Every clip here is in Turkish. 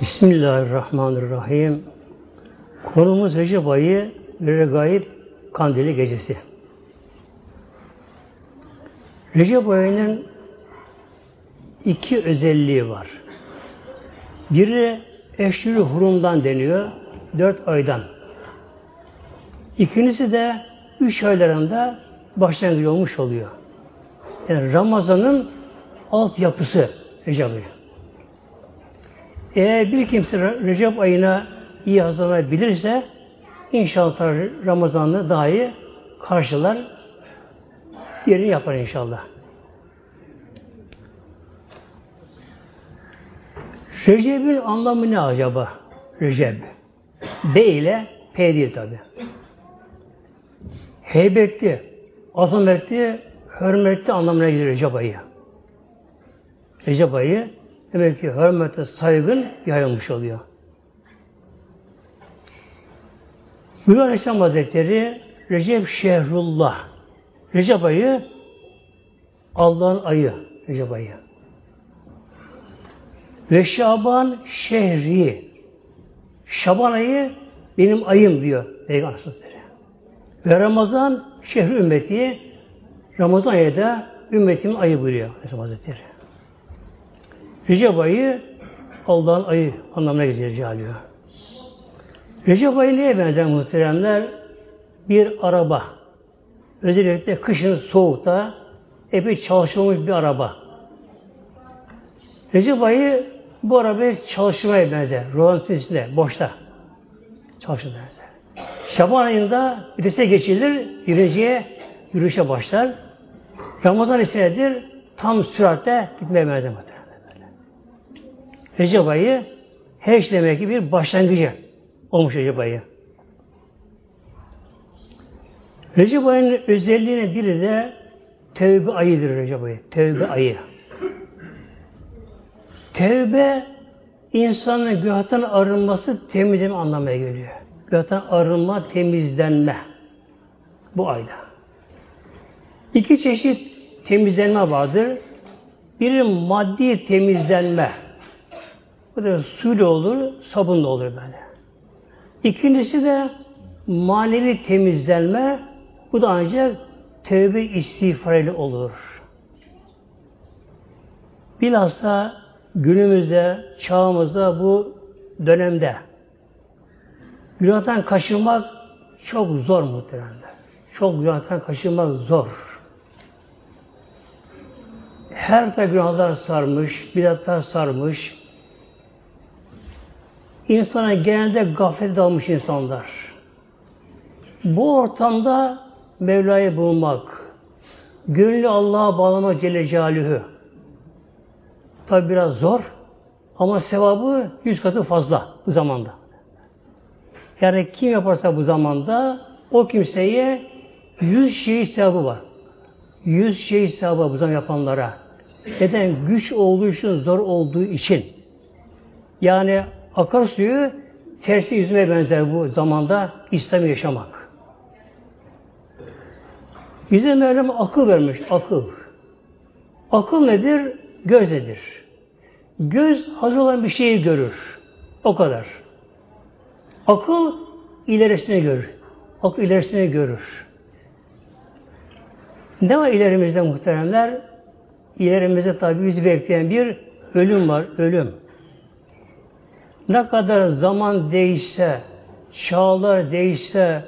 Bismillahirrahmanirrahim. Konumuz Recep ayı Regaib Kandili Gecesi. Recep ayının iki özelliği var. Biri eşrü hurumdan deniyor, dört aydan. İkincisi de üç aylarında başlangıç olmuş oluyor. Yani Ramazan'ın altyapısı Recep ayı. Eğer bir kimse Recep ayına iyi hazırlanabilirse inşallah Ramazan'ı daha iyi karşılar, yerini yapar inşallah. Recep'in anlamı ne acaba? Recep. B ile P değil tabi. Heybetli, azametli, hürmetli anlamına gelir Recep ayı. Recep ayı demek ki hürmete saygın yayılmış oluyor. Buyur Aleyhisselam Hazretleri Recep Şehrullah. Recep ayı Allah'ın ayı. Recep ayı. Ve Şaban şehri. Şaban ayı benim ayım diyor Peygamber Hazretleri. Ve Ramazan şehri ümmeti Ramazan ayı da ümmetimin ayı buyuruyor Aleyhisselam Hazretleri. Recep ayı Allah'ın ayı anlamına geliyor Cihaliyor. Recep ayı neye benzer muhteremler? Bir araba. Özellikle kışın soğukta epey çalışılmış bir araba. Recep ayı bu arabayı çalışmaya benzer. Romantisinde, boşta. Çalışmaya benzer. Şaban ayında vitese geçilir, yürüyeceğe yürüyüşe başlar. Ramazan ise nedir? Tam süratle gitmeye benzer. Recep ayı her şey demek ki bir başlangıcı olmuş Recep ayı. Recep ayının özelliğine biri de tevbe ayıdır Recep ayı. Tevbe ayı. Tevbe insanın günahtan arınması temizleme anlamına geliyor. Günahtan arınma, temizlenme. Bu ayda. İki çeşit temizlenme vardır. Biri maddi temizlenme. Bu da suyla olur, sabunla olur böyle. İkincisi de manevi temizlenme. Bu da ancak tevbe istiğfar ile olur. Bilhassa günümüzde, çağımızda bu dönemde günahtan kaçınmak çok zor muhtemelen. Çok günahtan kaçınmak zor. Her tarafı günahlar sarmış, bidatlar sarmış, insana genelde gaflet dalmış insanlar. Bu ortamda Mevla'yı bulmak, gönlü Allah'a bağlamak Celle Celaluhu. Tabi biraz zor ama sevabı yüz katı fazla bu zamanda. Yani kim yaparsa bu zamanda o kimseye yüz şey sevabı var. Yüz şey sevabı bu zaman yapanlara. Neden? Güç olduğu için, zor olduğu için. Yani akarsuyu tersi yüzüme benzer bu zamanda İslam yaşamak. Bize Mevlam akıl vermiş, akıl. Akıl nedir? Göz nedir? Göz hazır olan bir şeyi görür. O kadar. Akıl ilerisine görür. Akıl ilerisine görür. Ne var ilerimizde muhteremler? İlerimizde tabi bizi bekleyen bir ölüm var, ölüm. Ne kadar zaman değişse, çağlar değişse,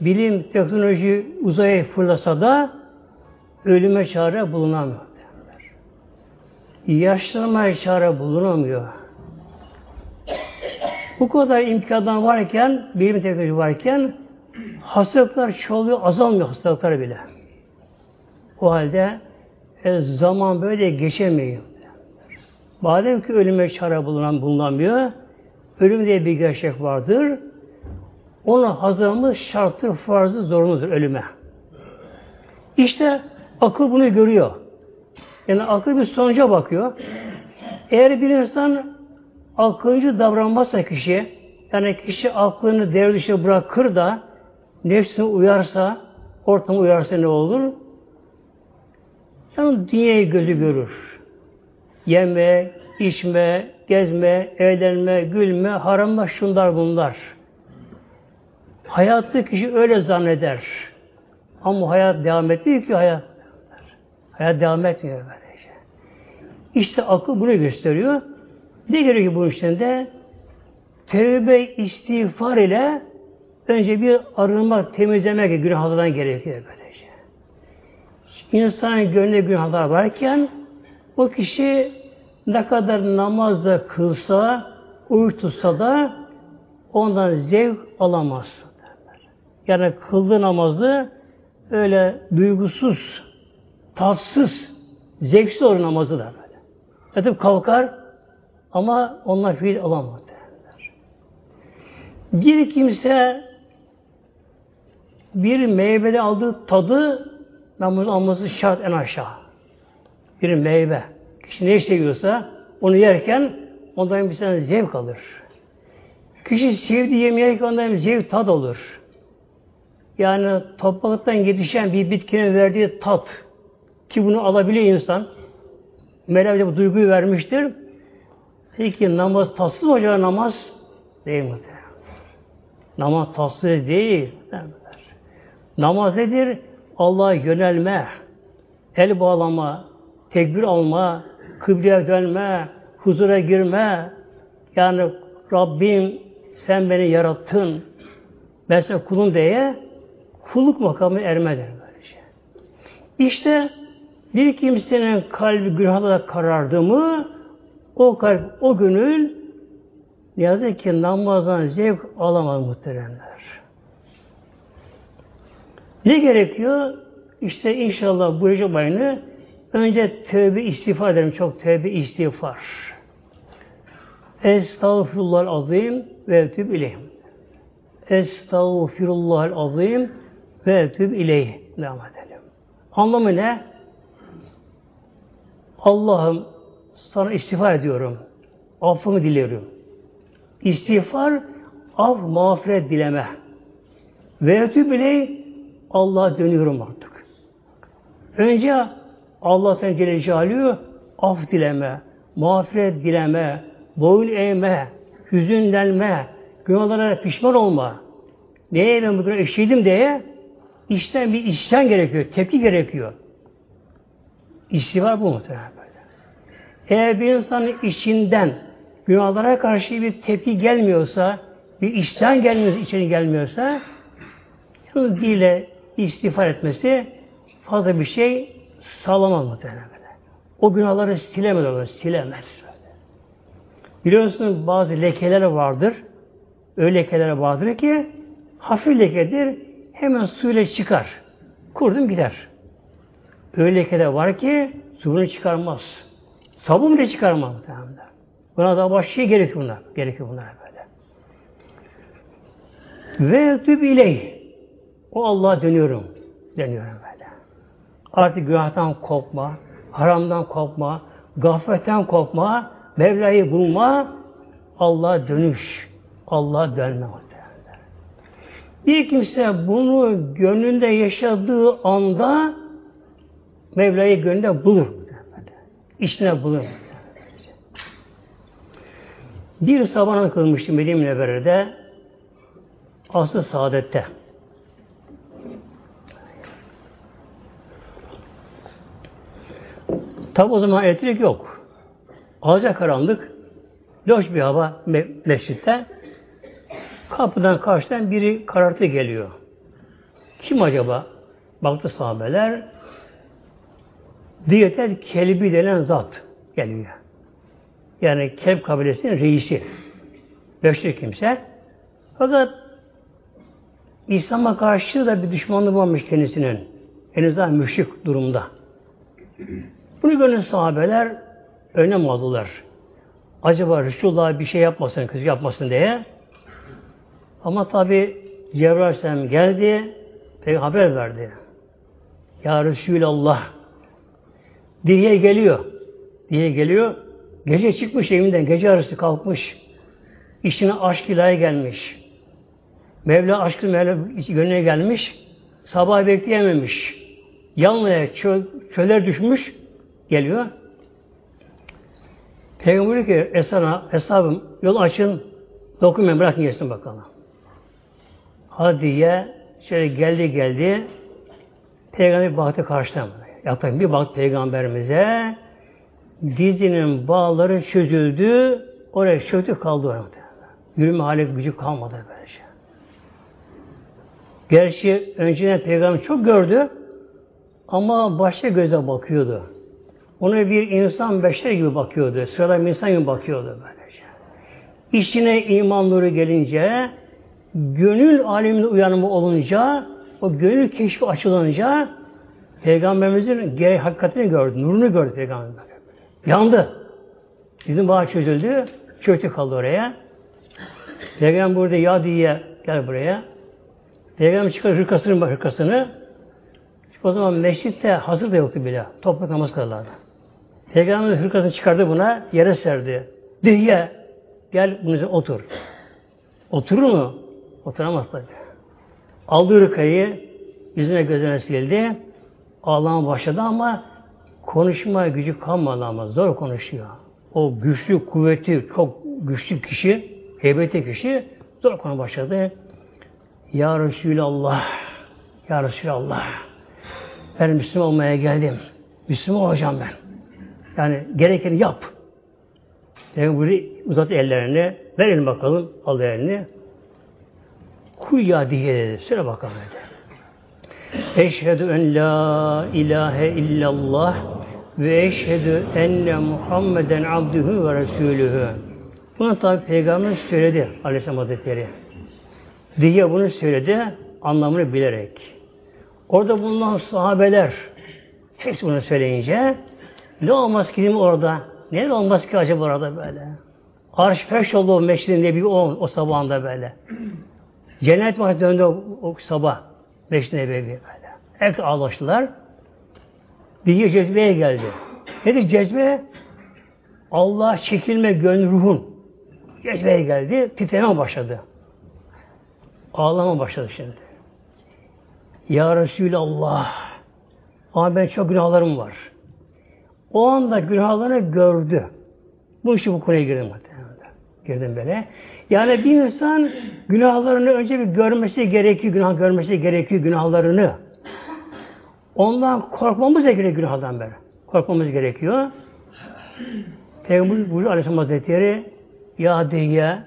bilim, teknoloji uzaya fırlasa da ölüme çare bulunamıyor. Yaşlanmaya çare bulunamıyor. Bu kadar imkanlar varken, bilim teknoloji varken hastalıklar çoğalıyor, azalmıyor hastalıklar bile. O halde e, zaman böyle geçemiyor. Madem ki ölüme çare bulunan bulunamıyor, ölüm diye bir gerçek vardır. Ona hazırlanmış şarttır, farzı, zorunludur ölüme. İşte akıl bunu görüyor. Yani akıl bir sonuca bakıyor. Eğer bir insan akılcı davranmazsa kişi, yani kişi aklını devre dışı bırakır da nefsine uyarsa, ortama uyarsa ne olur? Yani dünyayı gözü görür. Yeme, içme, gezme, eğlenme, gülme, harama şunlar bunlar. Hayatı kişi öyle zanneder. Ama hayat devam etmiyor ki hayat. Hayat devam etmiyor böylece. İşte akıl bunu gösteriyor. Ne gerekiyor bu işlerinde? Tevbe istiğfar ile önce bir arınmak, temizlemek günahlardan gerekiyor böylece. İnsanın gönlünde günahlar varken o kişi ne kadar namazda kılsa, uyur tutsa da ondan zevk alamaz. Yani kıldığı namazı öyle duygusuz, tatsız, zevksiz olur namazı da böyle. Yatıp kalkar ama onlar fiil alamaz. Derler. Bir kimse bir meyvede aldığı tadı namazı alması şart en aşağı. Bir meyve. Kişi ne seviyorsa onu yerken ondan bir tane zevk alır. Kişi sevdiği yemeği yerken ondan bir zevk tad olur. Yani topraktan yetişen bir bitkinin verdiği tat ki bunu alabiliyor insan. Mevla bu duyguyu vermiştir. Peki namaz tatsız mı namaz? Değil mi? Namaz tatsız değil. Namaz nedir? Allah'a yönelme, el bağlama, tekbir alma, kıbleye dönme, huzura girme. Yani Rabbim sen beni yarattın. Ben sana kulum diye kulluk makamı ermedir böylece. İşte bir kimsenin kalbi günahla karardı mı o kalp, o gönül ne yazık ki namazdan zevk alamaz muhteremler. Ne gerekiyor? İşte inşallah bu Recep ayını önce tövbe istiğfar edelim. Çok tövbe istiğfar. Estağfirullah azim ve etüb ileyhim. Estağfirullah azim ve etüb ileyh. Devam edelim. Anlamı ne? Allah'ım sana istiğfar ediyorum. Affını diliyorum. İstiğfar, af, mağfiret dileme. Ve etüb ileyh, Allah'a dönüyorum artık. Önce Allah'tan Celle Celaluhu af dileme, mağfiret dileme, boyun eğme, hüzünlenme, günahlara pişman olma. Neye ben bugün eşiydim diye işten bir isyan gerekiyor, tepki gerekiyor. İstiğfar bu muhtemelen böyle. Eğer bir insanın içinden günahlara karşı bir tepki gelmiyorsa, bir isyan gelmiyorsa, içeri gelmiyorsa, yalnız dile istiğfar etmesi fazla bir şey sağlamaz muhtemelen. O günahları silemez olur, silemez. Biliyorsunuz bazı lekeler vardır. Öyle lekeler vardır ki hafif lekedir. Hemen suyla çıkar. Kurdum gider. Öyle lekeler var ki suyunu çıkarmaz. Sabun bile çıkarmaz. Buna da başka şey gerekiyor bunlar. Gerekiyor bunlar böyle. Ve tüb ileyh. O Allah'a dönüyorum. Dönüyorum böyle. Artık günahtan korkma, haramdan korkma, gafletten korkma, Mevla'yı bulma, Allah'a dönüş, Allah'a dönme. Bir kimse bunu gönlünde yaşadığı anda Mevla'yı gönlünde bulur. İçine bulur. Bir sabah kılmıştım Medine Münevvere'de aslı saadette. Tabi o zaman elektrik yok. Alacak karanlık, loş bir hava mescitte. Kapıdan karşıdan biri karartı geliyor. Kim acaba? Baktı sahabeler. Diyetel kelbi denen zat geliyor. Yani Kelp kabilesinin reisi. Beşli kimse. Fakat İslam'a karşı da bir düşmanlığı varmış kendisinin. Henüz daha müşrik durumda. Bunu gören sahabeler önem aldılar. Acaba Resulullah bir şey yapmasın, kötü yapmasın diye. Ama tabi Cebrail Aleyhisselam geldi, peki haber verdi. Ya Resulallah diye geliyor. Diye geliyor. Gece çıkmış evinden, gece arası kalkmış. İçine aşk ilahi gelmiş. Mevla aşkı Mevla gönlüne gelmiş. Sabah bekleyememiş. Yanlıya çöl, çöller düşmüş. Geliyor. Peygamber diyor ki Esana, hesabım yol açın dokunmayın bırakın geçsin bakalım. Hadi diye şöyle geldi geldi Peygamber baktı karşıdan. Yaklaşık bir baktı peygamberimize dizinin bağları çözüldü oraya çöktü kaldı orada. Yürüme hali gücü kalmadı böylece. Gerçi önceden peygamber çok gördü ama başka göze bakıyordu. Ona bir insan beşer gibi bakıyordu. Sıradan bir insan gibi bakıyordu böylece. İçine iman nuru gelince, gönül aleminde uyanımı olunca, o gönül keşfi açılınca Peygamberimizin gerek hakikatini gördü, nurunu gördü Peygamber. Yandı. Bizim bağ çözüldü, çöktü kaldı oraya. Peygamber burada ya diye gel buraya. Peygamber çıkar hırkasını, hırkasını. O zaman meşritte hazır da yoktu bile. Toprak namaz kılarlardı. Peygamber hırkasını çıkardı buna, yere serdi. Diye gel bunun otur. Oturur mu? Oturamaz tabi. Aldı hırkayı, yüzüne gözüne sildi. Ağlama başladı ama konuşma gücü kalmadı ama zor konuşuyor. O güçlü, kuvveti, çok güçlü kişi, heybetli kişi zor konu başladı. Ya Resulallah, Ya Resulallah, ben Müslüman olmaya geldim. Müslüman olacağım ben. Yani gerekeni yap. Bunu uzat ellerini, ver elini bakalım, al elini. Kul ya diye dedi. Söyle bakalım dedi. Eşhedü en la ilahe illallah ve eşhedü enne Muhammeden abdühü ve resulühü. Bunu tabi Peygamber söyledi Aleyhisselam Hazretleri. Diye bunu söyledi anlamını bilerek. Orada bulunan sahabeler hepsi bunu söyleyince ne olmaz ki orada? Ne olmaz ki acaba orada böyle? Arş feş oldu o meşridin bir o, o sabahında böyle. Cennet var döndü o, o sabah. Meşrid Nebevi böyle. Hep ağlaştılar. Bir cezbeye geldi. Nedir cezbe? Allah çekilme gönül ruhun. Cezbeye geldi. Titreme başladı. Ağlama başladı şimdi. Ya Resulallah ama ben çok günahlarım var. O anda günahlarını gördü. Bu işi bu konuya girdim. Girdim böyle. Yani bir insan günahlarını önce bir görmesi gerekiyor, günah görmesi gerekiyor günahlarını. Ondan korkmamız gerekiyor günahdan beri. Korkmamız gerekiyor. Peygamber buyuruyor Aleyhisselam Hazretleri Ya diye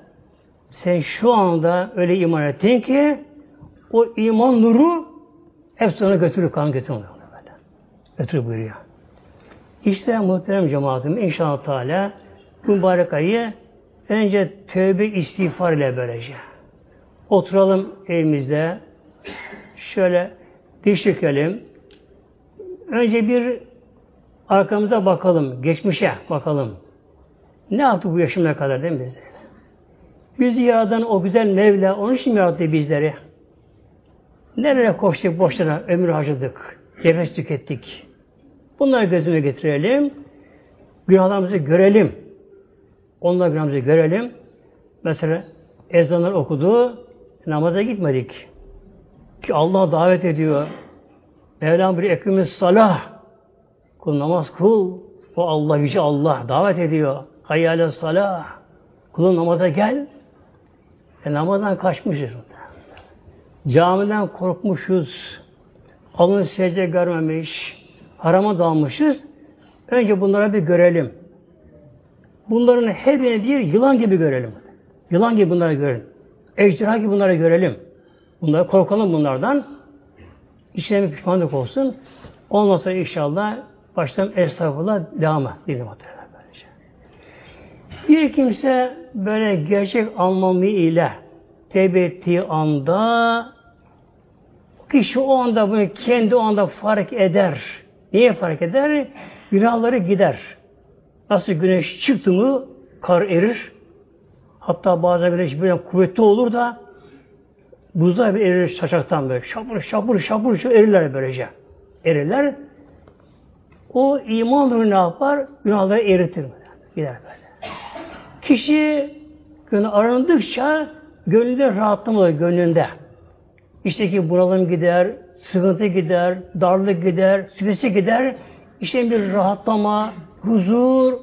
sen şu anda öyle iman ettin ki o iman nuru hep sana götürür, kan götürür. Götürür buyuruyor. İşte muhterem cemaatim inşallah Teala mübarek ayı önce tövbe istiğfar ile böylece. Oturalım evimizde şöyle diş çekelim. Önce bir arkamıza bakalım, geçmişe bakalım. Ne yaptı bu yaşımına kadar değil mi bize? Bizi yaradan o güzel Mevla, onun için yarattı bizleri. Nereye koştuk boşuna, ömür harcadık, nefes tükettik. Bunları gözüme getirelim. Günahlarımızı görelim. Onlar günahımızı görelim. Mesela ezanlar okudu, namaza gitmedik. Ki Allah davet ediyor. Mevlam bir ekimiz salah. Kul namaz kul. O Allah yüce Allah davet ediyor. Hayyâle salah. Kulun namaza gel. E, namazdan kaçmışız. Camiden korkmuşuz. Alın secde görmemiş. Harama dalmışız. Önce bunlara bir görelim. Bunların her birini bir yılan gibi görelim. Yılan gibi bunları görelim. Ejderha gibi bunları görelim. Bunları korkalım bunlardan. İçine bir pişmanlık olsun. Olmasa inşallah baştan estağfurullah devam edelim. Bir kimse böyle gerçek anlamı ile tevbe ettiği anda kişi o anda bunu kendi o anda fark eder. Niye fark eder? Günahları gider. Nasıl güneş çıktı mı kar erir. Hatta bazen güneş böyle kuvvetli olur da buzlar bir erir şaşaktan böyle. Şapur şapur şapur şapur erirler böylece. Erirler. O iman ne yapar? Günahları eritir. Gider böyle. Kişi günah arındıkça gönlünde rahatlama gönlünde. İşte ki bunalım gider, sıkıntı gider, darlık gider, stresi gider. İşte bir rahatlama, huzur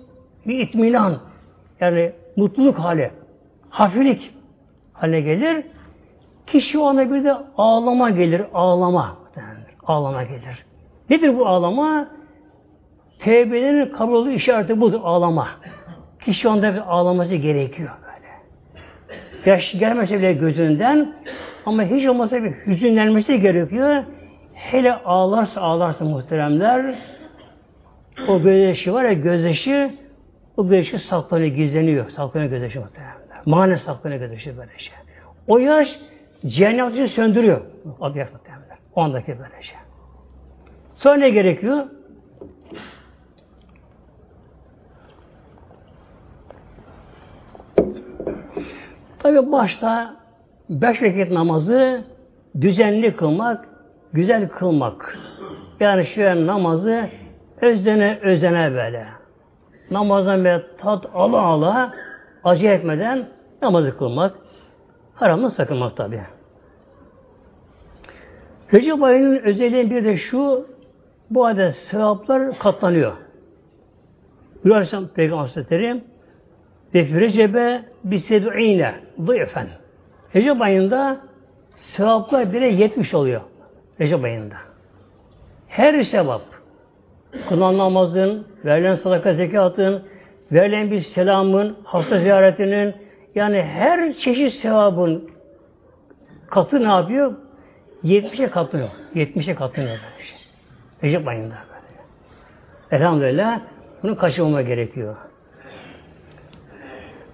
bir itminan, yani mutluluk hali, hafiflik haline gelir. Kişi ona bir de ağlama gelir, ağlama. Ağlama gelir. Nedir bu ağlama? Tevbelerin kabul olduğu işareti budur, ağlama. Kişi onda bir ağlaması gerekiyor böyle. Yaş gelmese bile gözünden ama hiç olmasa bir hüzünlenmesi gerekiyor. Hele ağlarsa ağlarsa muhteremler o gözyaşı var ya gözyaşı o gözyaşı saklanıyor, gizleniyor. Saklanıyor gözyaşı muhteremler. Mane saklanıyor gözyaşı böyle şey. O yaş cehennem söndürüyor. O yaş muhteremler. O andaki böyle şey. Sonra ne gerekiyor? Tabi başta beş vakit namazı düzenli kılmak, güzel kılmak. Yani şu namazı özlene özene böyle. Namazdan böyle tat ala ala acı etmeden namazı kılmak. Haramdan sakınmak tabi. Recep ayının özelliği bir de şu, bu ayda sevaplar katlanıyor. Buyurursam Peygamber Hazretleri ve fi Recep'e bised'ine zayıfen. Recep ayında sevaplar bile yetmiş oluyor. Recep ayında. Her sevap, kılan namazın, verilen sadaka zekatın, verilen bir selamın, hasta ziyaretinin, yani her çeşit sevabın katı ne yapıyor? 70'e katlanıyor. 70'e katlanıyor böyle şey. Recep ayında. Elhamdülillah bunu kaçırmama gerekiyor.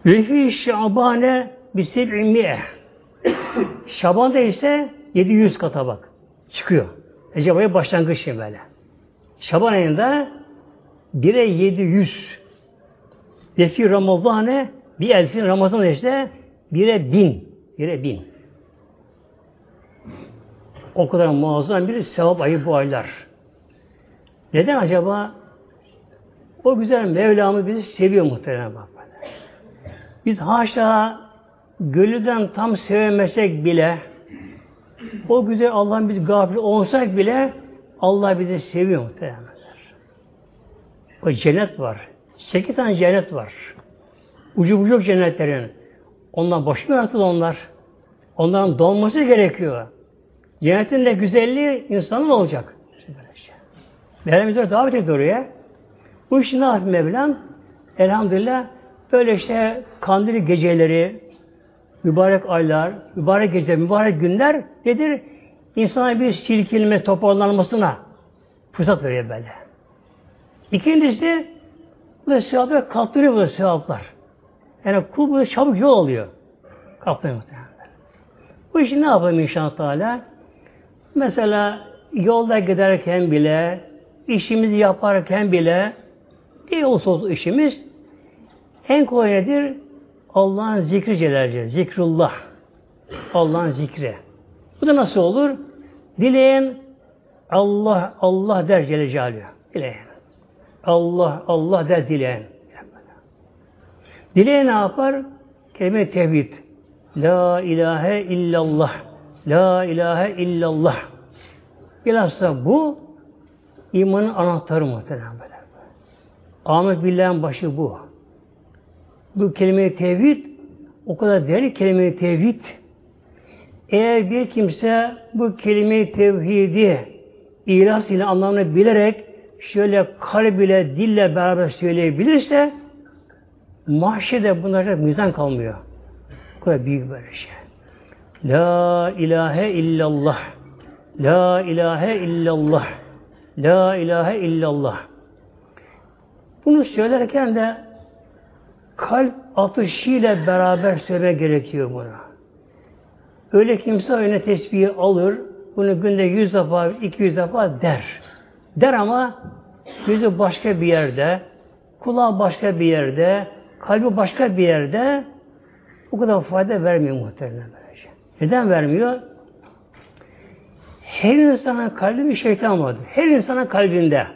Refi Şabane biseb'imiye. Şaban'da ise 700 kata bak. Çıkıyor. Recep ayı başlangıç şimdi böyle. Şaban ayında 1'e 700. Refi Ramazan'e bir elfin Ramazan işte 1'e 1000. 1'e 1000. O kadar muazzam bir sevap ayı bu aylar. Neden acaba? O güzel Mevlamı bizi seviyor muhtemelen bak. Biz haşa gönülden tam sevemesek bile o güzel Allah'ın biz gafil olsak bile Allah bizi seviyor muhtemelen. O cennet var. Sekiz tane cennet var. Ucu bucuk cennetlerin. Ondan boş mu yaratıldı onlar? Onların dolması gerekiyor. Cennetin de güzelliği insanın olacak. Mevlam bize davet ediyor oraya. Bu işi ne yapayım Mevlam? Elhamdülillah böyle işte kandil geceleri, mübarek aylar, mübarek geceler, mübarek günler nedir? İnsana bir silkinme, toparlanmasına fırsat veriyor böyle. İkincisi bu sevaplar kaptırıyor bu sevaplar. Yani kul bu çabuk yol alıyor. Kaptırıyor muhtemelen. Bu işi ne yapayım inşallah Teala? Mesela yolda giderken bile, işimizi yaparken bile, ne olsa olsun işimiz, en kolay nedir? Allah'ın zikri celalce, zikrullah. Allah'ın zikri. Bu da nasıl olur? Dileyen Allah, Allah der Celle Celaluhu. Dileyen. Allah, Allah der dileyen. Dileyen ne yapar? Kelime tevhid. La ilahe illallah. La ilahe illallah. Bilhassa bu imanın anahtarı muhtemelen böyle. Ahmet Billah'ın başı bu. Bu kelime tevhid o kadar değerli kelime tevhid. Eğer bir kimse bu kelime tevhidi ihlas ile anlamını bilerek şöyle kalb ile dille beraber söyleyebilirse mahşede bunlara mizan kalmıyor. Bu kadar büyük böyle şey. La ilahe illallah. La ilahe illallah. La ilahe illallah. Bunu söylerken de kalp atışıyla beraber söyleme gerekiyor buna. Öyle kimse öyle tesbihi alır, bunu günde yüz defa, iki yüz defa der. Der ama gözü başka bir yerde, kulağı başka bir yerde, kalbi başka bir yerde o kadar fayda vermiyor muhtemelen böylece. Neden vermiyor? Her insanın kalbi bir şeytan vardır. Her insanın kalbinde.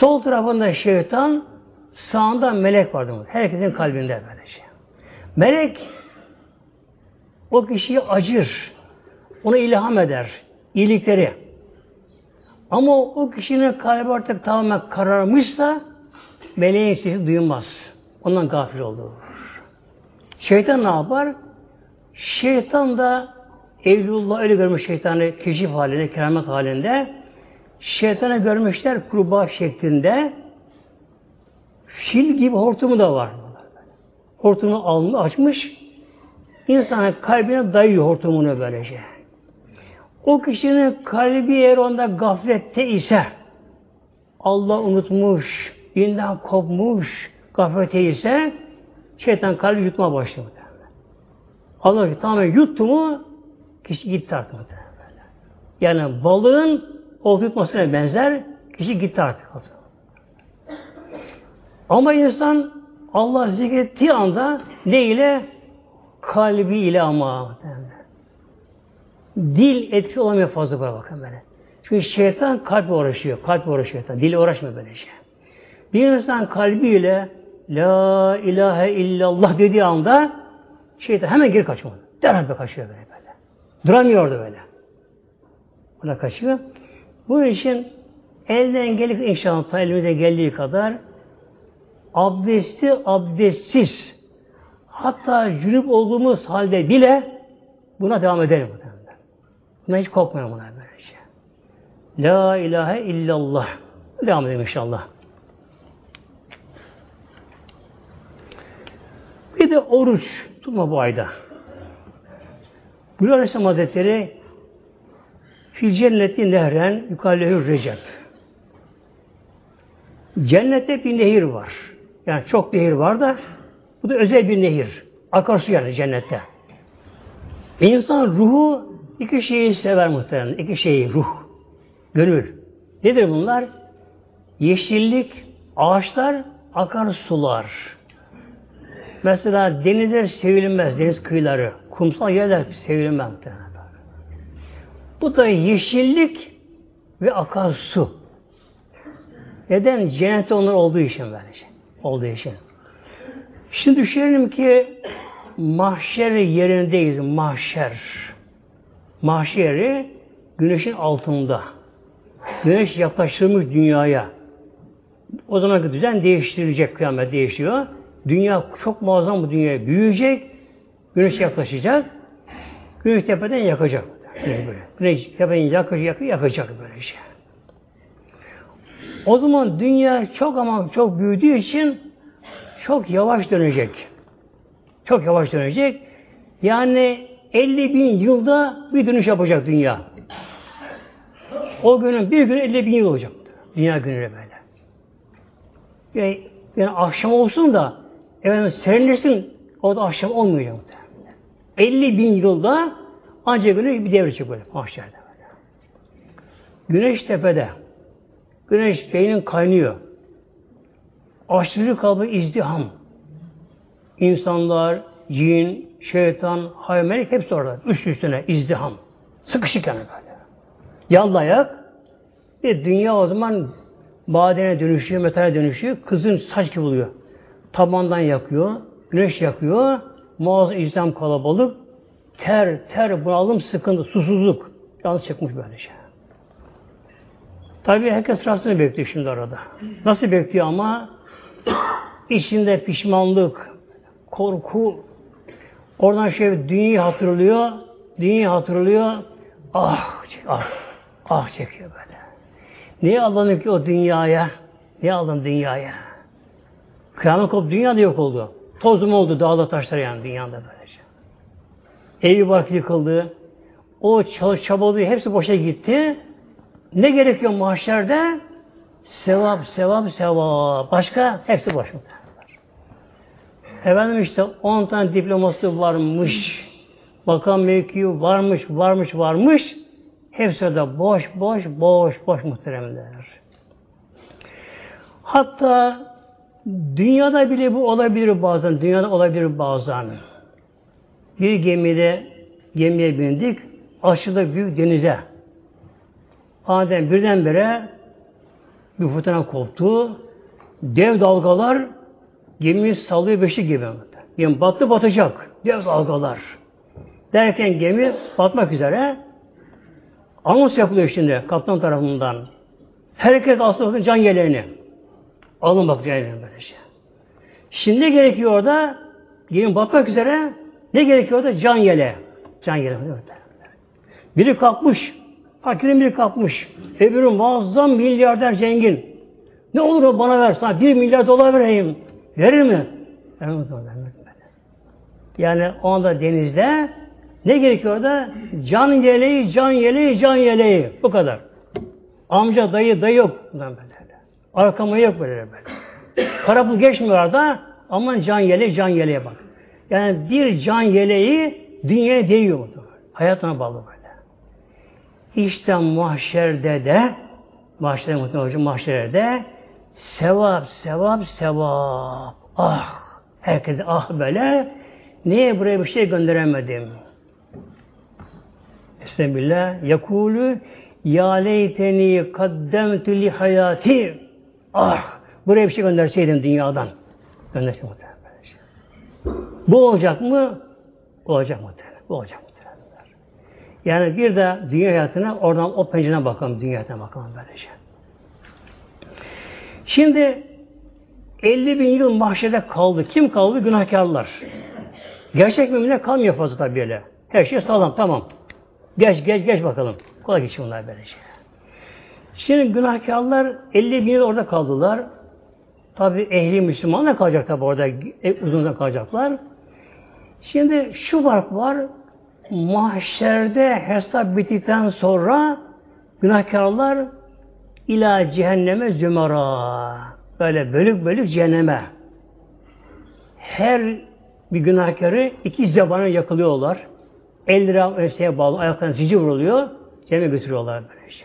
Sol tarafında şeytan, sağında melek vardır. Herkesin kalbinde böyle şey. Melek o kişiyi acır. Ona ilham eder. iyilikleri. Ama o kişinin kalbi artık tamamen kararmışsa meleğin sesi duyulmaz. Ondan gafil olur. Şeytan ne yapar? Şeytan da Evlullah öyle görmüş şeytanı keşif halinde, keramet halinde. Şeytanı görmüşler kurbağa şeklinde. Fil gibi hortumu da var. Hortumu alnını açmış. İnsanın kalbine dayıyor hortumunu böylece. O kişinin kalbi eğer onda gaflette ise Allah unutmuş, dinden kopmuş, gaflete ise şeytan kalbi yutma başlıyor. Allah tamamen yuttu mu kişi gitti artık. Yani balığın olta yutmasına benzer kişi gitti artık. Ama insan Allah zikrettiği anda ne ile? Kalbi ile ama. Dil etki olamıyor fazla böyle bakın böyle. Çünkü şeytan kalp uğraşıyor. Kalp uğraşıyor. Şeytan. Dil uğraşmıyor böyle şey. Bir insan kalbiyle La ilahe illallah dediği anda şeytan hemen geri kaçıyor. Derhal kaçıyor böyle böyle. Duramıyordu böyle. Buna kaçıyor. Bu için elden gelip inşallah elimize geldiği kadar abdesti abdestsiz hatta cünüp olduğumuz halde bile buna devam edelim. Buna hiç korkmayalım buna böyle şey. La ilahe illallah. Devam edelim inşallah. Bir de oruç tutma bu ayda. Buyuruyor Aleyhisselam Hazretleri Fil cenneti nehren yukallehü recep. Cennette bir nehir var. Yani çok nehir var da bu da özel bir nehir. Akarsu yani cennette. İnsan ruhu iki şeyi sever muhtemelen. İki şeyi ruh. Gönül. Nedir bunlar? Yeşillik, ağaçlar, akarsular. Mesela denizler sevilmez, deniz kıyıları. Kumsal yerler sevilmez. Bu da yeşillik ve akarsu. Neden? Cennette onlar olduğu için böylece. Olduğu için. Şimdi düşünelim ki mahşer yerindeyiz. Mahşer. Mahşer yeri güneşin altında. Güneş yaklaştırmış dünyaya. O zamanki düzen değiştirilecek, kıyamet değişiyor. Dünya çok muazzam bu dünyaya büyüyecek. Güneş yaklaşacak. Güneş tepeden yakacak. Böyle. Güneş tepeden yakacak, yakacak, yakacak böyle şey. O zaman dünya çok ama çok büyüdüğü için çok yavaş dönecek. Çok yavaş dönecek. Yani 50 bin yılda bir dönüş yapacak dünya. O günün bir gün 50 bin yıl olacak. Dünya gününe böyle. Yani, yani akşam olsun da efendim serinlesin o da akşam olmayacak. 50 bin yılda ancak güneş bir devre çıkıyor mahşerde. Güneş tepede. Güneş beynin kaynıyor. Aşırı kabı izdiham. İnsanlar, cin, şeytan, hayvan, hepsi orada. Üst üstüne izdiham. Sıkışık yani böyle. Yallayak. Bir dünya o zaman madene dönüşüyor, metale dönüşüyor. Kızın saç gibi oluyor. Tabandan yakıyor, güneş yakıyor. Muazzam izdiham kalabalık. Ter, ter, bunalım, sıkıntı, susuzluk. Yalnız çıkmış böyle şey. Tabi herkes sırasını bekliyor şimdi arada. Nasıl bekliyor ama içinde pişmanlık, korku, oradan şey dünyayı hatırlıyor, dünyayı hatırlıyor, ah, ah, ah çekiyor böyle. Niye aldanıyor ki o dünyaya? Niye aldın dünyaya? Kıyamet kop dünya da yok oldu. Tozum oldu dağda taşlar yani dünyada böylece. Evi bark yıkıldı. O çalış çabaladığı hepsi boşa gitti. Ne gerekiyor mahşerde? Sevap, sevap, sevap. Başka? Hepsi boş? Efendim işte 10 tane diploması varmış. Bakan mevki varmış, varmış, varmış. Hepsi de boş, boş, boş, boş muhteremler. Hatta dünyada bile bu olabilir bazen. Dünyada olabilir bazen. Bir gemide gemiye bindik. Aşırı büyük denize. Adem birdenbire bir fırtına koptu. Dev dalgalar gemiyi sallıyor beşi gibi. Gemi battı batacak. Dev dalgalar. Derken gemi batmak üzere. Anons yapılıyor şimdi kaptan tarafından. Herkes bakın can yeleğini. Alın bak can yeleğini böylece. Şimdi ne gerekiyor orada? Gelin batmak üzere ne gerekiyor orada? Can yele. Can yele. Biri kapmış. Fakirin biri kapmış. Öbürü muazzam milyarder zengin. Ne olur o bana ver. Sana bir milyar dolar vereyim. Verir mi? Vermez o vermez. Yani o anda denizde ne gerekiyor orada? Can yeleği, can yeleği, can yeleği. Bu kadar. Amca, dayı, dayı yok. Arkama yok böyle böyle. Karapul geçmiyor orada. Aman can yeleği, can yeleğe bak. Yani bir can yeleği dünyaya değiyor. Hayatına bağlı böyle. İşte mahşerde de mahşerde muhtemelen mahşerde sevap, sevap, sevap. Ah! Herkese ah böyle. Niye buraya bir şey gönderemedim? Estağfirullah. Yakulu ya leyteni kaddemtü li hayati. Ah! Buraya bir şey gönderseydim dünyadan. Gönderseydim Bu olacak mı? Olacak mı? Bu olacak mı? Yani bir de dünya hayatına oradan o pencereden bakalım, dünya hayatına bakalım böylece. Şimdi 50 bin yıl mahşede kaldı. Kim kaldı? Günahkarlar. Gerçek müminler kalmıyor fazla tabi öyle. Her şey sağlam, tamam. Geç, geç, geç bakalım. Kolay geçiyor bunlar böylece. Şimdi günahkarlar 50 bin yıl orada kaldılar. Tabi ehli Müslüman da kalacak tabi orada. E, uzun kalacaklar. Şimdi şu fark var mahşerde hesap bittikten sonra günahkarlar ila cehenneme zümara böyle bölük bölük cehenneme her bir günahkarı iki zebana yakılıyorlar. Elleri öseye bağlı, ayaklarına zincir vuruluyor. Cehenneme götürüyorlar böylece.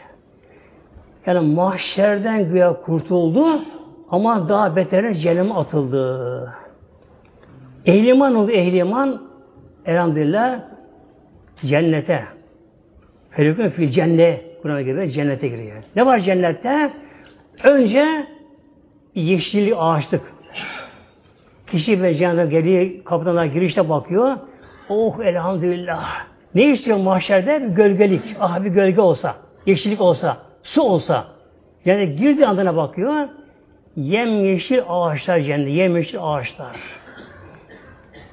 Yani mahşerden güya kurtuldu ama daha betere cehenneme atıldı. Ehliman oldu ehliman elhamdülillah cennete. Felükün fil cennet. Kur'an'a göre cennete giriyor. Ne var cennette? Önce yeşillik ağaçlık. Kişi ve cennete geliyor, kapıdan girişte bakıyor. Oh elhamdülillah. Ne istiyor mahşerde? Bir gölgelik. Ah bir gölge olsa, yeşillik olsa, su olsa. Yani girdiği andına bakıyor. Yem yeşil ağaçlar cennet, yem yeşil ağaçlar.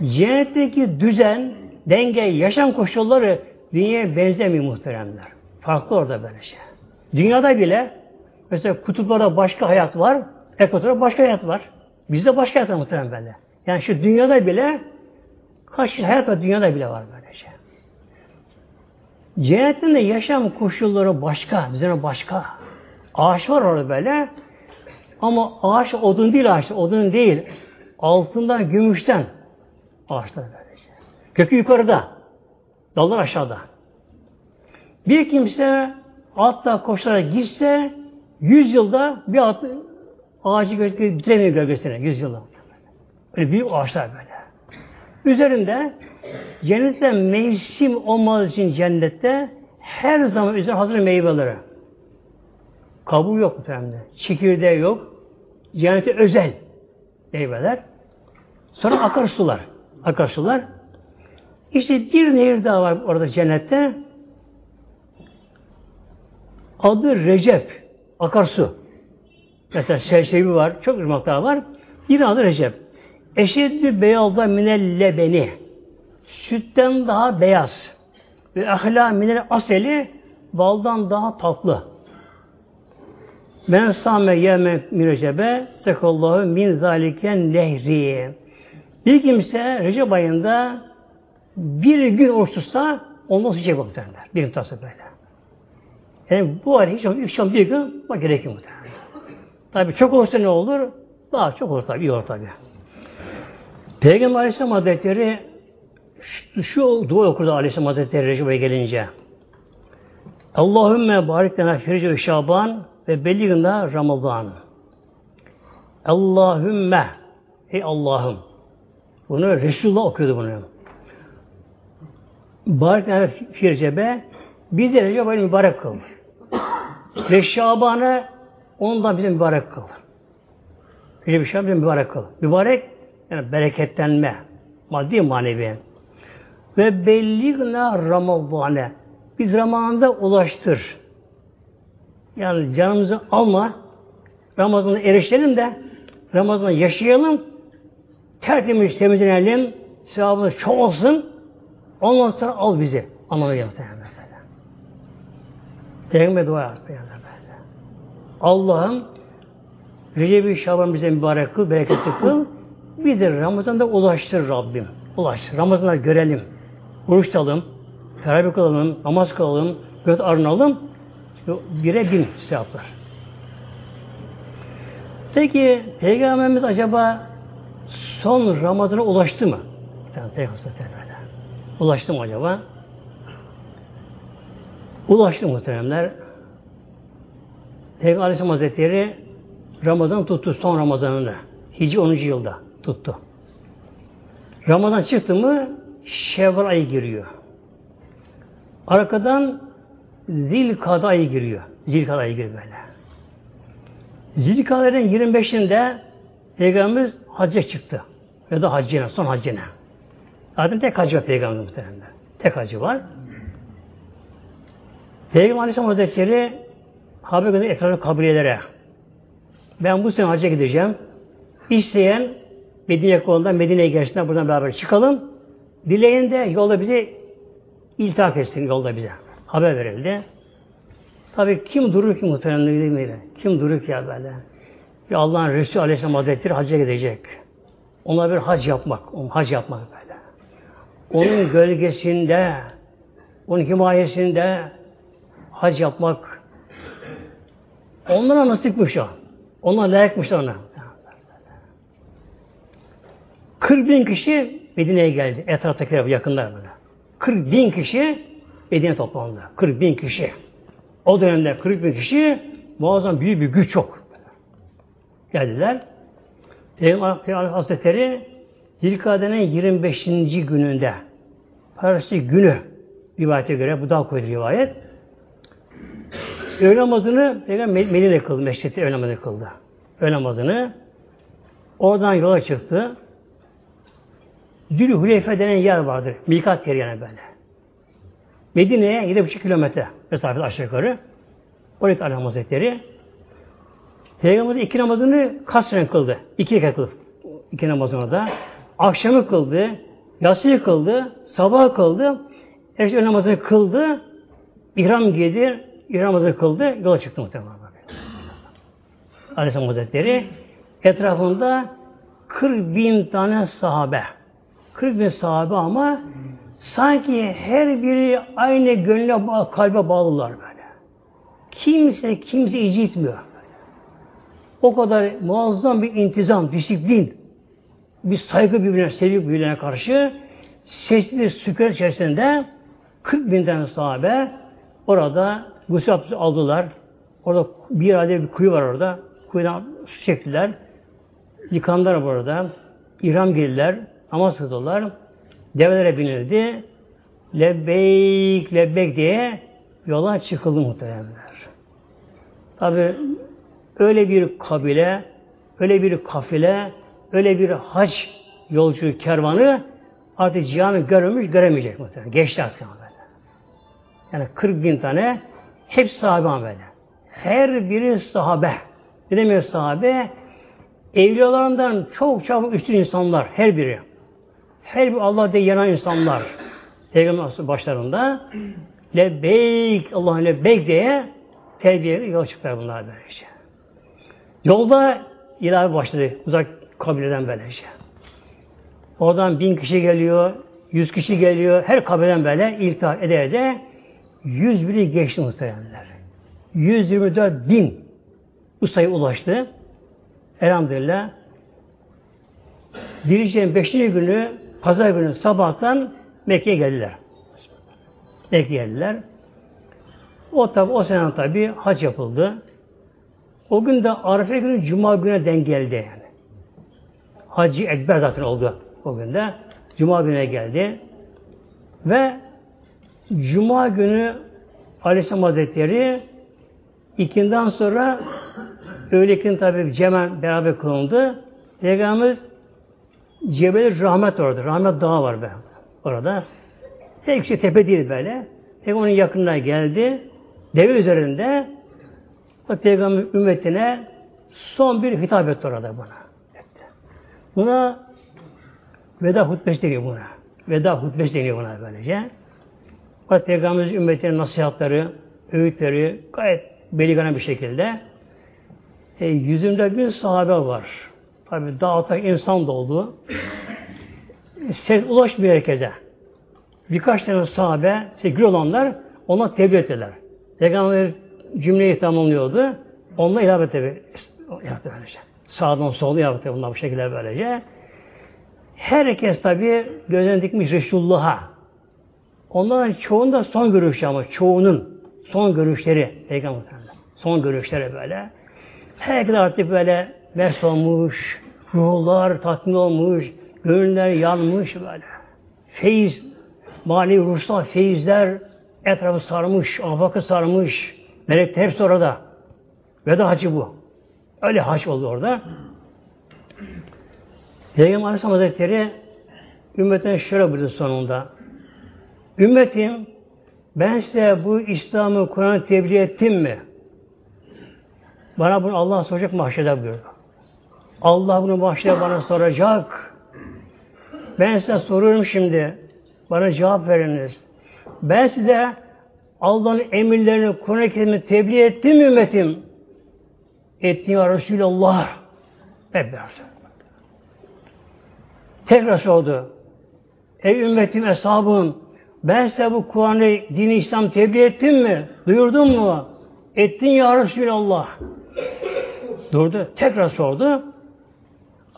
Cennetteki düzen, denge, yaşam koşulları dünyaya benzemiyor muhteremler. Farklı orada böyle şey. Dünyada bile mesela kutuplarda başka hayat var, ekvatorda başka hayat var. Bizde başka hayat var muhterem böyle. Yani şu dünyada bile kaç hayat var dünyada bile var böyle şey. Cennetin de yaşam koşulları başka, bizden başka. Ağaç var orada böyle. Ama ağaç odun değil ağaç, odun değil. Altından, gümüşten ağaçlar böyle. Kökü yukarıda. Dallar aşağıda. Bir kimse altta koşarak gitse yüz yılda bir at, ağacı bitiremiyor gölgesine. Yüz yılda. Böyle büyük ağaçlar böyle. Üzerinde cennette mevsim olmadığı için cennette her zaman üzerine hazır meyveleri. Kabuğu yok muhtemelen. Çekirdeği yok. Cennete özel meyveler. Sonra akarsular. Akarsular. İşte bir nehir daha var orada cennette. Adı Recep. Akarsu. Mesela Selşevi var. Çok ırmaklar var. Bir adı Recep. Eşeddü beyazda minel lebeni. Sütten daha beyaz. Ve ahla minel aseli baldan daha tatlı. Ben same yeme min recebe sekallahu min zaliken nehri. Bir kimse Recep ayında bir gün oruç tutsa ondan bakıp derler. Bir tutsa böyle. Yani bu ay hiç an bir gün bak gerekiyor muhtemelen. Tabi çok olursa ne olur? Daha çok olur tabi, iyi olur tabi. Peygamber Aleyhisselam Hazretleri şu, şu dua okurdu Aleyhisselam Hazretleri Recep'e gelince. Allahümme barik lena fi şaban ve belligna ramazan. Allahümme ey Allah'ım. Bunu Resulullah okuyordu bunu. Barik lena fi Recep'e bizi Recep ayını mübarek kıl. Ve Şaban'ı ondan bize mübarek kıl. Recep-i Şaban bize mübarek kıl. Mübarek yani bereketlenme. Maddi manevi. Ve belligna Ramazan'e. Biz Ramazan'da ulaştır. Yani canımızı alma. Ramazan'a erişelim de Ramazan'da yaşayalım. Tertemiz temizlenelim. Sevabımız çok olsun. Ondan sonra al bizi. Anlamı geldi. Peygamber dua yaptı. Peygamber böyle. Allah'ım Recep-i Şaban bize mübarek kıl, bereketli kıl. Bir de Ramazan'da ulaştır Rabbim. Ulaştır. Ramazan'da görelim. Oruç tutalım. Teravih kılalım. Namaz kılalım. Göt arınalım. Bire bin sevaplar. Peki Peygamberimiz acaba son Ramazan'a ulaştı mı? Peygamber Ulaştı mı acaba? Ulaştı muhteremler. Peygamber Aleyhisselam Hazretleri Ramazan tuttu son Ramazanını. Hicri 10. yılda tuttu. Ramazan çıktı mı Şevval ayı giriyor. Arkadan Zilkada ayı giriyor. Zilkada ayı giriyor böyle. Zilkade'nin 25'inde Peygamberimiz hacca çıktı. Ya da haccına, son haccına. Zaten tek hacı var Peygamber muhtemelen. Tek hacı var. Peygamber Aleyhisselam Hazretleri haber gönderdi etrafı kabilelere. Ben bu sene hacca gideceğim. İsteyen Medine kolundan Medine'ye gelsinler buradan beraber çıkalım. Dileğin de yolda bize iltihak etsin yolda bize. Haber verildi. Tabi kim durur ki muhtemelen değil mi? Kim durur ki ya böyle? Ya Allah'ın Resulü Aleyhisselam Hazretleri hacca gidecek. Ona bir hac yapmak, on hac yapmak böyle. Onun gölgesinde, onun himayesinde hac yapmak onlara nasipmiş o. Ona layıkmış ona. 40 bin kişi Medine'ye geldi. Etraftakiler yakınlar böyle. 40 bin kişi Medine toplandı. 40 bin kişi. O dönemde 40 bin kişi muazzam büyük bir güç çok. Geldiler. Peygamber Hazretleri Zilkade'nin 25. gününde Parası günü rivayete göre bu daha kuvvetli rivayet. Öğle namazını Peygamber Medine kıldı. Meşritte öğle namazını kıldı. Öğle namazını oradan yola çıktı. Zülhüleyfe denen yer vardır. Mikat yeri yani böyle. Medine'ye 7,5 kilometre mesafede aşağı yukarı. Oraya Aleyhisselam Hazretleri Peygamber iki namazını kasren kıldı. İki kere kıldı. İki namazını da. Akşamı kıldı. Yatsıyı kıldı. Sabah kıldı. Erşe namazını kıldı. İhram giydi. İhram namazını kıldı. Yola çıktı muhtemelen. Aleyhisselam Hazretleri etrafında 40 bin tane sahabe. 40 bin sahabe ama sanki her biri aynı gönle, kalbe bağlılar böyle. Kimse kimse incitmiyor. O kadar muazzam bir intizam, disiplin, bir saygı birbirine, sevgi birbirine karşı sesli sükunet içerisinde 40 bin tane sahabe orada gusül aldılar. Orada bir adet bir kuyu var orada. Kuyudan su çektiler. Yıkandılar burada. İhram geldiler. Namaz kıldılar. Develere binildi. Lebbeyk, lebbeyk diye yola çıkıldı muhtemelenler. Tabi öyle bir kabile, öyle bir kafile, öyle bir hac yolcu kervanı artık cihanı görmemiş, göremeyecek muhtemelen. Geçti artık böyle. Yani 40 bin tane hep sahabe böyle. Her biri sahabe. Ne demek sahabe? Evliyalarından çok çok üstün insanlar. Her biri. Her bir Allah diye yanan insanlar. Peygamber başlarında lebbeyk, Allah'ın lebbeyk diye terbiye yol çıktılar bunlar böylece. Yolda ilave başladı. Uzak kabileden böylece. Oradan bin kişi geliyor, yüz kişi geliyor. Her kabileden böyle iltihak ede ede yüz biri geçti muhtemelenler. 124 bin bu sayı ulaştı. Elhamdülillah. Zilhicce'nin 5. günü Pazar günü sabahtan Mekke'ye geldiler. Mekke'ye geldiler. O tabi o sene tabi hac yapıldı. O gün de Arife günü Cuma gününe denk geldi yani. Hacı Ekber zaten oldu o günde. Cuma gününe geldi. Ve Cuma günü Aleyhisselam Hazretleri ikinden sonra öğle ikin tabi cemen beraber kılındı. Peygamberimiz Cebel Rahmet orada. Rahmet Dağı var be orada. Tek şey tepe değil böyle. Peygamber onun yakınına geldi. Deve üzerinde O peygamber ümmetine son bir hitap etti orada buna. Buna veda hutbesi deniyor buna. Veda hutbesi deniyor buna böylece. O peygamberimizin ümmetine nasihatları, öğütleri gayet beligana bir şekilde. E, yüzünde bir sahabe var. Tabi dağıtak insan da oldu. Ses ulaşmıyor herkese. Birkaç tane sahabe, sevgili olanlar ona tebliğ ettiler. Peygamber cümleyi tamamlıyordu. Onunla ilave etti. Yaptı böylece. Sağdan solda yaptı bunlar bu şekilde böylece. Herkes tabi gözden dikmiş Resulullah'a. Onların çoğunda son görüşü ama çoğunun son görüşleri Peygamber son görüşleri böyle. Herkes artık böyle mers olmuş, ruhlar tatmin olmuş, gönüller yanmış böyle. Feyiz, mali ruhsal feyizler etrafı sarmış, afakı sarmış. Melekler hepsi orada. Veda hacı bu. Öyle haç oldu orada. Peygamber Aleyhisselam Hazretleri ümmetine şöyle buyurdu sonunda. Ümmetim ben size bu İslam'ı Kur'an'ı tebliğ ettim mi? Bana bunu Allah soracak mahşede buyurdu. Allah bunu mahşede bana soracak. Ben size soruyorum şimdi. Bana cevap veriniz. Ben size Allah'ın emirlerini Kur'an-ı tebliğ ettim mi ümmetim? Ettim ya Resulallah. Hep beraber. Tekrar sordu. Ey ümmetim, eshabım, ben size bu Kur'an'ı, dini İslam tebliğ ettim mi? Duyurdun mu? Ettin ya Resulallah. Durdu. Tekrar sordu.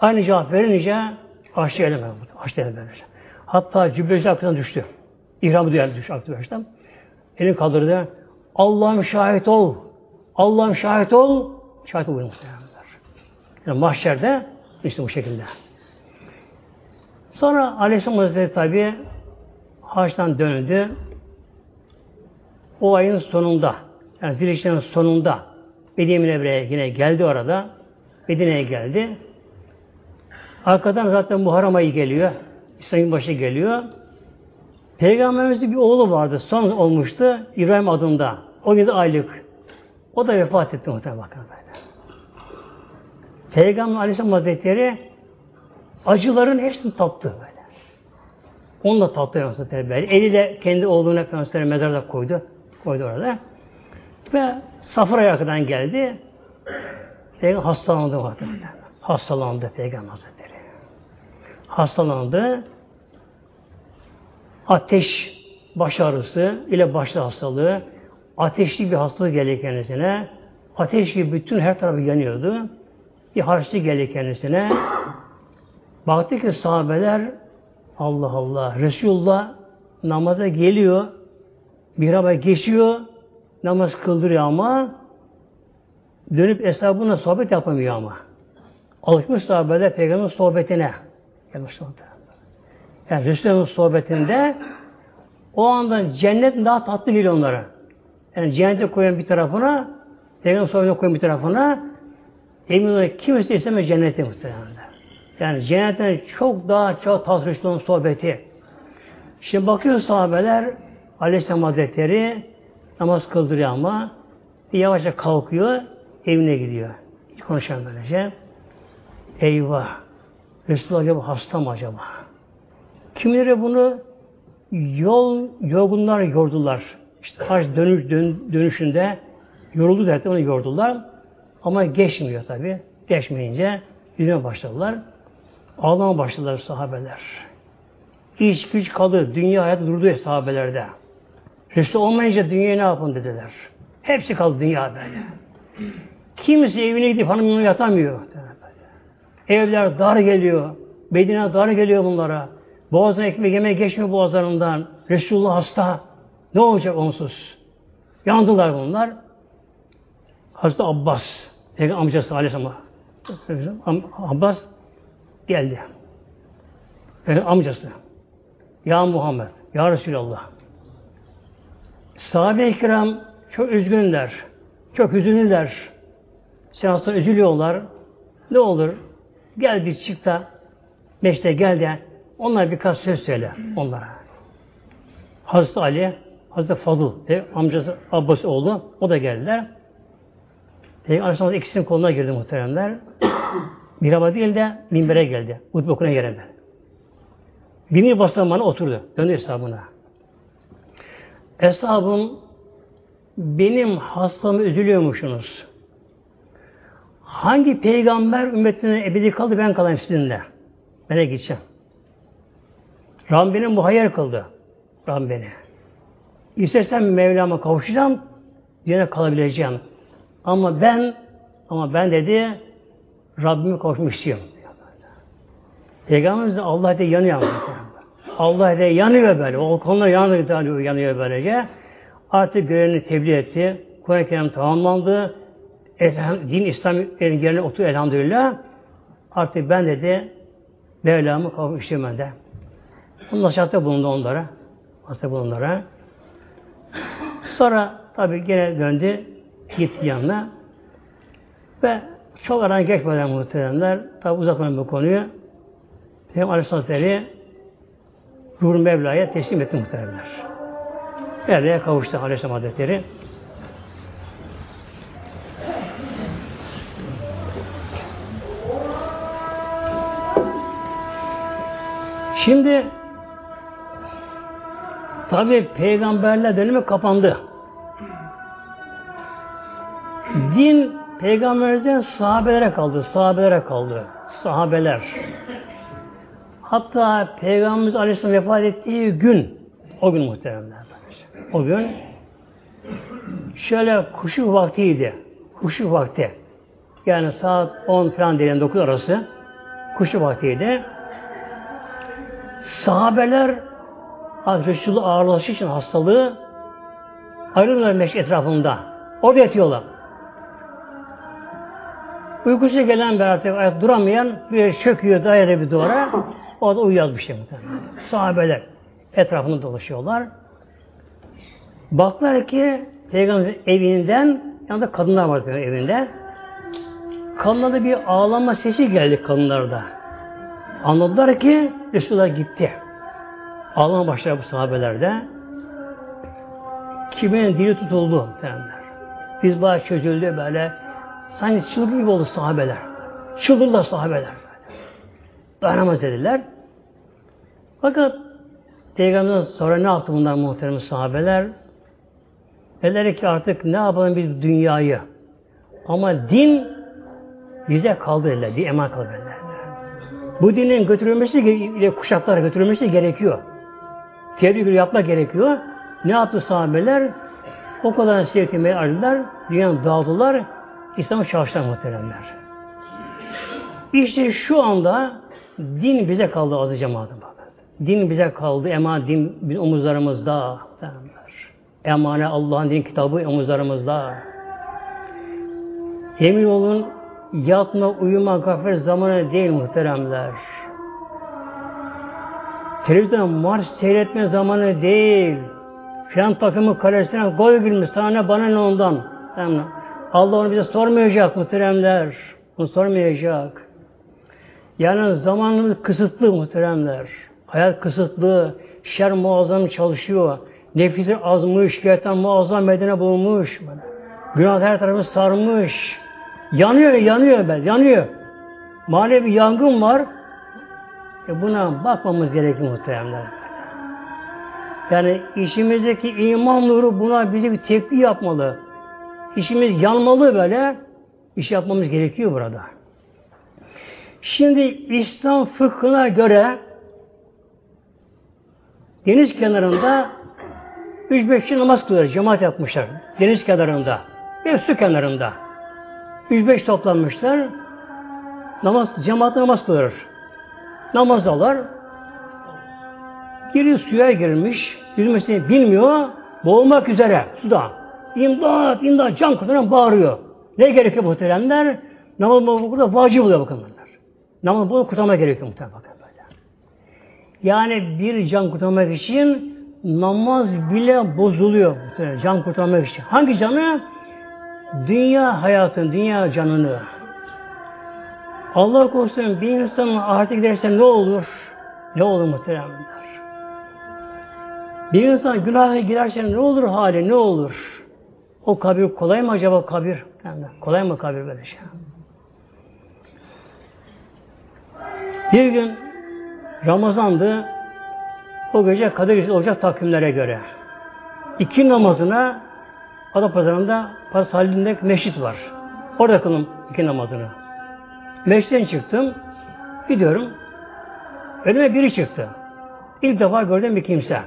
Aynı cevap verince açtı elime. Açtı elime. Hatta cübbesi aklına düştü. İhramı duyar düştü aklına. Elini kaldırdı. Allah'ım şahit ol. Allah'ım şahit ol. Şahit ol muhtemelenler. Yani mahşerde işte bu şekilde. Sonra Aleyhisselam Hazretleri tabi Haç'tan döndü. O ayın sonunda, yani Zilhicce'nin sonunda Medine Münevvere'ye yine geldi orada. Medine'ye geldi. Arkadan zaten Muharrem ayı geliyor. İslam'ın başı geliyor. Peygamberimizin bir oğlu vardı. Son olmuştu. İbrahim adında. O gün aylık. O da vefat etti muhtemelen böyle. Peygamber Aleyhisselam Hazretleri acıların hepsini tattı böyle. Onu da tattı Hazretleri böyle. Eliyle kendi oğlunu Efendimiz'e mezarda koydu. Koydu orada. Ve Safra arkadan geldi. Peygamber hastalandı muhtemelen. Hastalandı Peygamber Hazretleri. Hastalandı. Ateş baş ağrısı ile başlı hastalığı, ateşli bir hastalık geldi kendisine. Ateş gibi bütün her tarafı yanıyordu. Bir harçlı geldi kendisine. Baktı ki sahabeler Allah Allah Resulullah namaza geliyor. Mihraba geçiyor. Namaz kıldırıyor ama dönüp hesabına sohbet yapamıyor ama. Alışmış sahabeler peygamberin sohbetine. Yani Resulullah'ın sohbetinde o anda cennet daha tatlı geliyor onlara. Yani cennete koyan bir tarafına, peygamber sohbetine koyan bir tarafına emin olun kimse istemez cennete muhtemelen. Yani cennetten çok daha çok tasvişli olan sohbeti. Şimdi bakıyor sahabeler Aleyhisselam Hazretleri namaz kıldırıyor ama yavaşça kalkıyor evine gidiyor. Hiç konuşan. Eyvah! Resulullah acaba hasta mı acaba? Kimileri bunu yol yorgunlar yordular. İşte haç dönüş, dön, dönüşünde yoruldu derdi onu yordular. Ama geçmiyor tabi. Geçmeyince yürüme başladılar. Ağlama başladılar sahabeler. İş güç kaldı. Dünya hayatı durdu sahabelerde. Resul olmayınca dünya ne yapın dediler. Hepsi kaldı dünya böyle. Kimse evine gidip hanımına yatamıyor. Evler dar geliyor. Bedine dar geliyor bunlara. Boğazına ekmek yemek geçmiyor boğazlarından. Resulullah hasta. Ne olacak onsuz? Yandılar bunlar. Hazreti Abbas, Peygamber amcası Aleyhisselam Abbas geldi. Benim amcası. Ya Muhammed, Ya Resulallah. Sahabe-i kiram çok üzgünler. Çok hüzünlüler. Seansta üzülüyorlar. Ne olur? Gel bir çık da meşte gel de onlar birkaç söz söyle onlara. Hazreti Ali, Hazreti Fadıl, e, amcası Abbas oğlu, o da geldiler. Peygamber Aleyhisselam ikisinin koluna girdi muhteremler. Mihraba değil de minbere geldi. Hutbe okunan yere. Binir basamağına oturdu. Döndü hesabına. Hesabım benim hastamı üzülüyormuşsunuz. Hangi peygamber ümmetine ebedi kaldı ben kalayım sizinle. De gideceğim. Rabbim bu hayal kıldı. Rabbim beni. İstersem Mevlam'a kavuşacağım, yine kalabileceğim. Ama ben, ama ben dedi, Rabbime kavuşmak istiyorum. Peygamberimiz de Allah de yanıyor. Allah de yanıyor böyle. O konuda yanıyor, yanıyor böylece. Artık görevini tebliğ etti. Kur'an-ı Kerim tamamlandı. Din İslam yerine oturdu elhamdülillah. Artık ben dedi Mevlam'ı kavuştum ben de. Onun nasihatte bulundu onlara. Nasihatte bulundu Sonra tabi gene döndü. Gitti yanına. Ve çok aran geçmeden muhteremler, tabi uzatmadan bu konuyu Peygamber Aleyhisselatü Ruhul Mevla'ya teslim etti muhteremler. Mevla'ya kavuştu Aleyhisselam Hazretleri. Şimdi tabi peygamberler dönemi kapandı. Din peygamberimizden sahabelere kaldı. Sahabelere kaldı. Sahabeler. Hatta Peygamberimiz Aleyhisselam vefat ettiği gün o gün muhteremler. O gün şöyle kuşu vaktiydi. Kuşu vakti. Yani saat 10 falan diyelim 9 arası kuşu vaktiydi. Sahabeler Resulü ağırlaştığı için hastalığı ayrılırlar meşk etrafında. Orada yatıyorlar. Uykusu gelen bir artık ayak duramayan bir çöküyor daire bir duvara. O da uyuyaz bir şey muhtemelen. Sahabeler etrafında dolaşıyorlar. Baklar ki Peygamberin evinden yanında kadınlar var evinde. Kadınlarda bir ağlama sesi geldi kadınlarda. Anladılar ki Resulullah gitti. Ağlama başladı bu sahabelerde. Kimin dili tutuldu derler. Biz bayağı çözüldü böyle. Sanki çılgın gibi oldu sahabeler. Çıldırdılar sahabeler. Dayanamaz dediler. Fakat Peygamber'den sonra ne yaptı bunlar muhterem sahabeler? Dediler ki artık ne yapalım biz dünyayı? Ama din bize kaldı dediler. Din eman kaldı dediler. Bu dinin götürülmesi kuşaklara götürülmesi gerekiyor. Tebliğ yapmak gerekiyor. Ne yaptı sahabeler? O kadar sevkimeye aldılar. Dünyanın dağıldılar. İslam'ı çalıştılar muhteremler. İşte şu anda din bize kaldı azı cemaatim. Din bize kaldı. Emanet din omuzlarımızda. Emanet Allah'ın din kitabı omuzlarımızda. Emin olun yatma, uyuma, gaflet zamanı değil muhteremler. Televizyonda marş seyretme zamanı değil. Filan takımı kalesine gol girmiş. Sana bana ne ondan. Allah onu bize sormayacak muhteremler. Onu sormayacak. Yani zamanımız kısıtlı muhteremler. Hayat kısıtlı. Şer muazzam çalışıyor. Nefisi azmış. Şeytan muazzam medene bulmuş. Günah her tarafı sarmış. Yanıyor, yanıyor ben, yanıyor. Manevi yangın var. E buna bakmamız gerekiyor muhteremler. Yani işimizdeki iman nuru buna bize bir tepki yapmalı. İşimiz yanmalı böyle. İş yapmamız gerekiyor burada. Şimdi İslam fıkhına göre deniz kenarında üç beş namaz kılıyor. Cemaat yapmışlar. Deniz kenarında. Bir su kenarında. Üç beş toplanmışlar. Namaz, cemaat namaz kılıyor. Namaz alır. Biri suya girmiş. Yüzmesini bilmiyor. Boğulmak üzere suda. İmdat, imdat, can kurtaran bağırıyor. Ne gerekiyor muhteremler? Namaz burada vacip oluyor bakın bunlar. Namaz bunu kurtarmak gerekiyor muhterem bakın böyle. Yani bir can kurtarmak için namaz bile bozuluyor. Can kurtarmak için. Hangi canı? Dünya hayatın, dünya canını. Allah korusun bir insanın ahirete giderse ne olur? Ne olur muhteremler? Bir insan günaha girerse ne olur hali, ne olur? O kabir kolay mı acaba kabir? Muhtemelen. Kolay mı kabir böyle şey? Bir gün Ramazan'dı. O gece Kadir Gecesi olacak takvimlere göre. İki namazına Adapazarı'nda Paris Halil'inde meşrit var. Orada kıldım iki namazını. Meşritten çıktım. Gidiyorum. Önüme biri çıktı. İlk defa gördüğüm bir kimse.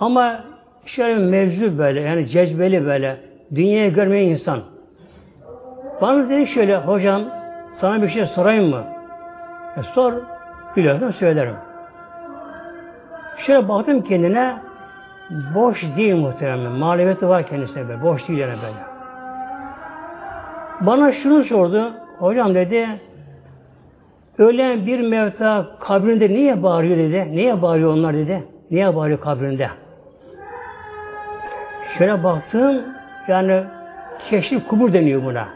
Ama şöyle bir mevzu böyle, yani cezbeli böyle, dünyayı görmeyen insan. Bana dedi şöyle, hocam sana bir şey sorayım mı? E, sor, biliyorsan söylerim. Şöyle baktım kendine, boş değil muhtemelen. Maneviyatı var kendisine böyle, boş değil yani böyle. Bana şunu sordu, hocam dedi, ölen bir mevta kabrinde niye bağırıyor dedi, niye bağırıyor onlar dedi, niye bağırıyor kabrinde? Şöyle baktım, yani keşif kubur deniyor buna.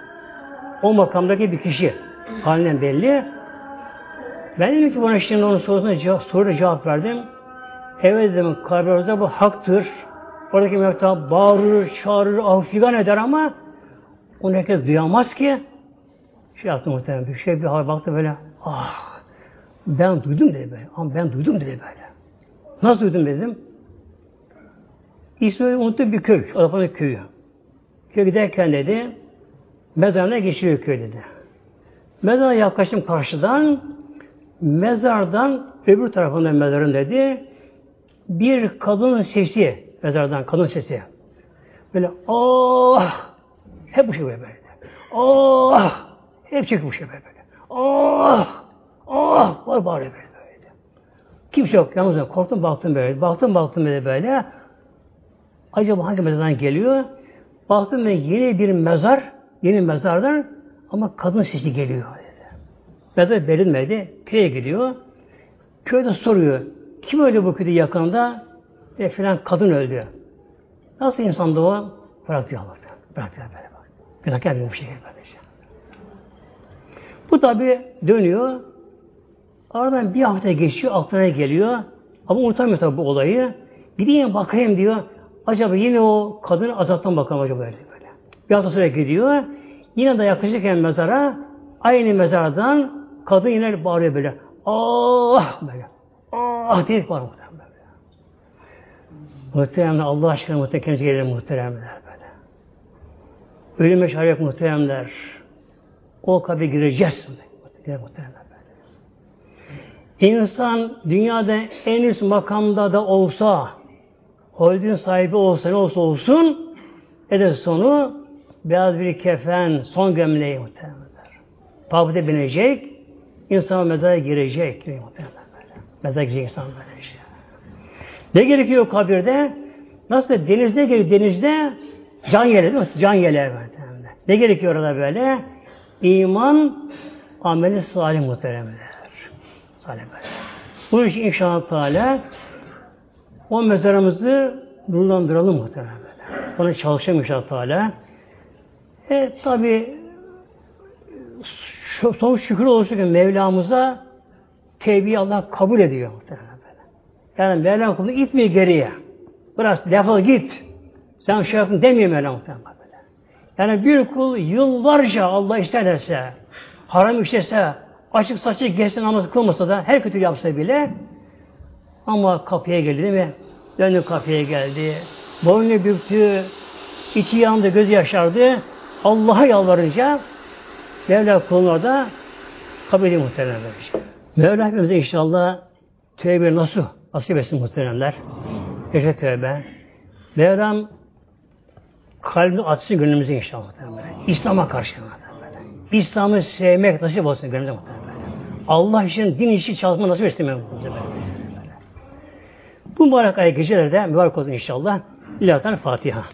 O makamdaki bir kişi. Halinden belli. Ben dedim ki bana şimdi onun sorusuna cevap, soruna cevap verdim. Evet dedim, kabrimizde bu haktır. Oradaki mevta bağırır, çağırır, ah figan eder ama onu herkes duyamaz ki. Şey yaptı muhtemelen bir şey bir hal baktı böyle. Ah ben duydum dedi böyle. Ama ben duydum dedi böyle. Nasıl duydum dedim. İsmi unuttu bir köy. Adapa'nın köyü. Köy giderken dedi mezarına geçiyor köy dedi. Mezara yaklaştım karşıdan mezardan öbür tarafından mezarın dedi bir kadının sesi mezardan kadın sesi. Böyle ah hep bu şey böyle. Ah hep bu şey böyle. Ah ah var bağırıyor böyle. böyle. Kimse yok. Yalnız korktum baktım böyle. Baktım baktım böyle böyle. Acaba hangi mezardan geliyor? Baktım ben yeni bir mezar, yeni mezardan ama kadın sesi geliyor. Dedi. Mezar verilmedi. Köye gidiyor. Köyde soruyor. Kim öldü köyde yakında? E filan kadın öldü. Nasıl insandı o? Bıraktı Allah. Bıraktı böyle bak. Günahkar bir şey böylece. Bu tabi dönüyor. Aradan bir hafta geçiyor, aklına geliyor. Ama unutamıyor tabi bu olayı. Gideyim bakayım diyor. Acaba yine o kadını azaptan bakalım acaba böyle. böyle. Bir hafta sonra gidiyor. Yine de yaklaşırken mezara aynı mezardan kadın yine bağırıyor böyle. Ah böyle. Ah diye bağırıyor muhtemelen. Muhteremler Allah aşkına muhterem kendisi gelir muhteremler böyle. Ölüme şahit muhteremler. O kabire gireceğiz. Muhteremler böyle. İnsan dünyada en üst makamda da olsa holding sahibi olsa ne olsa olsun eder sonu beyaz bir kefen, son gömleği muhtemelenler. Tabute binecek, insan mezara girecek. Muhtemelen Mezara girecek insan böyle işte. Ne gerekiyor kabirde? Nasıl denizde gerekiyor? Denizde can yele değil mi? Can yele. Ne gerekiyor orada böyle? İman, ameli salih muhteremler. Salih böyle. Bu için inşallah Teala o mezarımızı nurlandıralım böyle. Ona çalışalım inşallah Teala. E tabi son şükür olsun ki Mevlamıza tevbi Allah kabul ediyor muhtemelen böyle. Yani Mevlam kulunu itmiyor geriye. Biraz defol git. Sen şey yapın demiyor Mevlam muhtemelen böyle. Yani bir kul yıllarca Allah isterse, haram işlese, açık saçık geçsin namazı kılmasa da her kötü yapsa bile ama kapıya geldi değil mi? Döndü kapıya geldi. Boynu büktü. içi yandı, gözü yaşardı. Allah'a yalvarınca Mevla kuluna da kabul ediyor muhtemelen böylece. Mevla hepimize inşallah tövbe nasıl nasip etsin muhteremler. Yaşa tövbe. Mevlam kalbini açsın gönlümüze inşallah. İslam'a karşı. İslam'ı sevmek nasip olsun gönlümüze muhtemelen. Allah için, din için çalışma nasip etsin muhtemelen. Bu mübarek ay gecelerde mübarek olsun inşallah. İlahi Fatiha.